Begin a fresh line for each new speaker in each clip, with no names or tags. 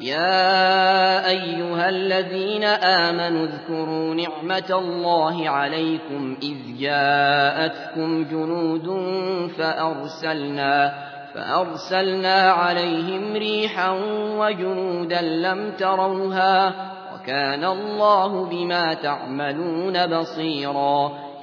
يا أيها الذين آمنوا اذكروا نعمة الله عليكم إذ جاءتكم جنود فأرسلنا فأرسلنا عليهم ريحا وجنودا لم تروها وكان الله بما تعملون بصيرا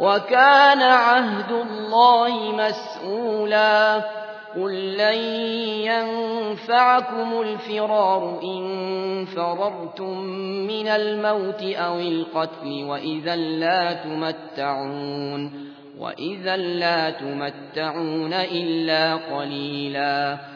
وكان عهد الله مسؤولا. قل لن ينفعكم الفرار إن فررتم من الموت أو القتل وإذا لا تمتعون وإذا لا تمتعون إلا قليلاً.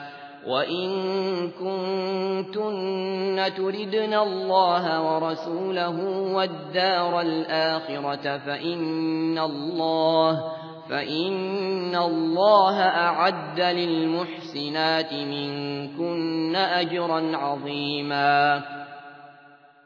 وإن كنتن تردن الله ورسوله والدار الآخرة فإن الله فإن الله أعد للمحسنات منكن أجرا عظيما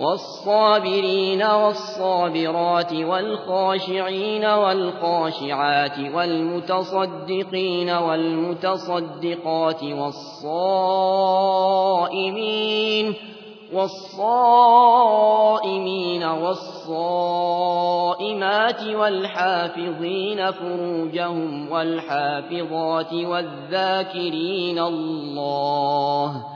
والصابرين والصابرات والخاشعين والخاشعات والمتصدقين والمتصدقات والصائمين والصائمين والصائمات والحافظين فروجهم والحافظات والذاكرين الله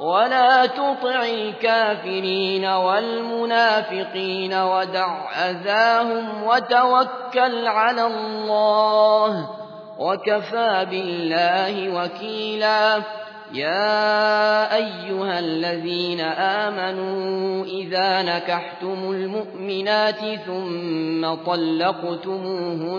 ولا تطع الكافرين والمنافقين ودع أذاهم وتوكل على الله وكفى بالله وكيلا يا أيها الذين آمنوا إذا نكحتم المؤمنات ثم طلقتموهن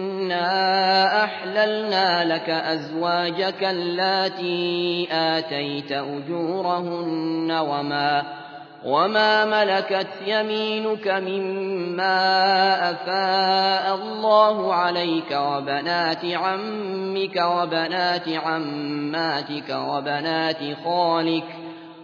إنا أحللنا لك أزواجك اللاتي آتيت أجورهن وما وما ملكت يمينك مما أفاء الله عليك وبنات عمك وبنات عماتك وبنات خالك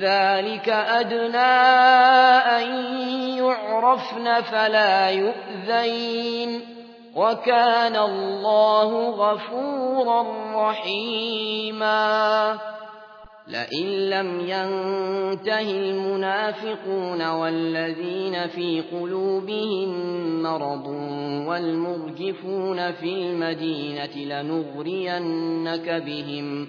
ذلك أدنى أن يعرفن فلا يؤذين وكان الله غفورا رحيما لئن لم ينته المنافقون والذين في قلوبهم مرض والمرجفون في المدينة لنغرينك بهم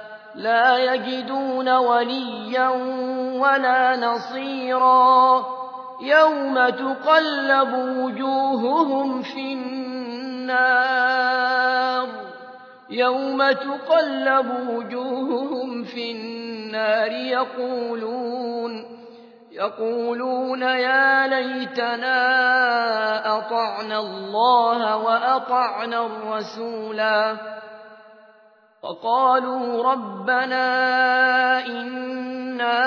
لا يجدون وليا ولا نصيرا. يوم تقلب وجوههم في النار. يوم تقلب وجوههم في النار يقولون يقولون يا ليتنا أطعنا الله وأطعنا الرسولا. وقالوا ربنا إنا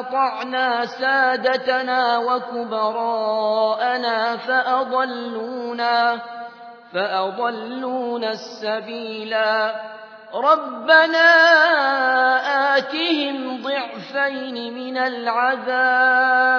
أطعنا سادتنا وكبراءنا فأضلونا فأضلونا السبيلا. ربنا آتهم ضعفين من العذاب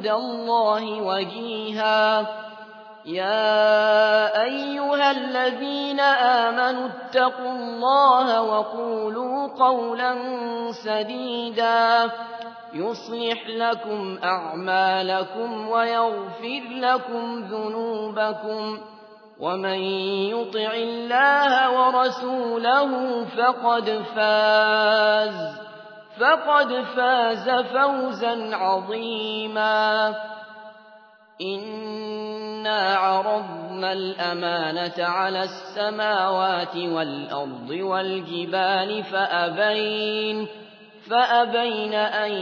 عند الله وجيها. يا أيها الذين آمنوا اتقوا الله وقولوا قولا سديدا. يصلح لكم أعمالكم ويغفر لكم ذنوبكم. ومن يطع الله ورسوله فقد فاز. فقد فاز فوزا عظيما. إنا عرضنا الأمانة على السماوات والأرض والجبال فأبين فأبين أن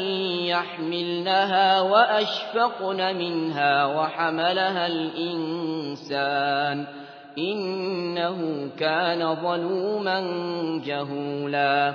يحملنها وأشفقن منها وحملها الإنسان إنه كان ظلوما جهولا.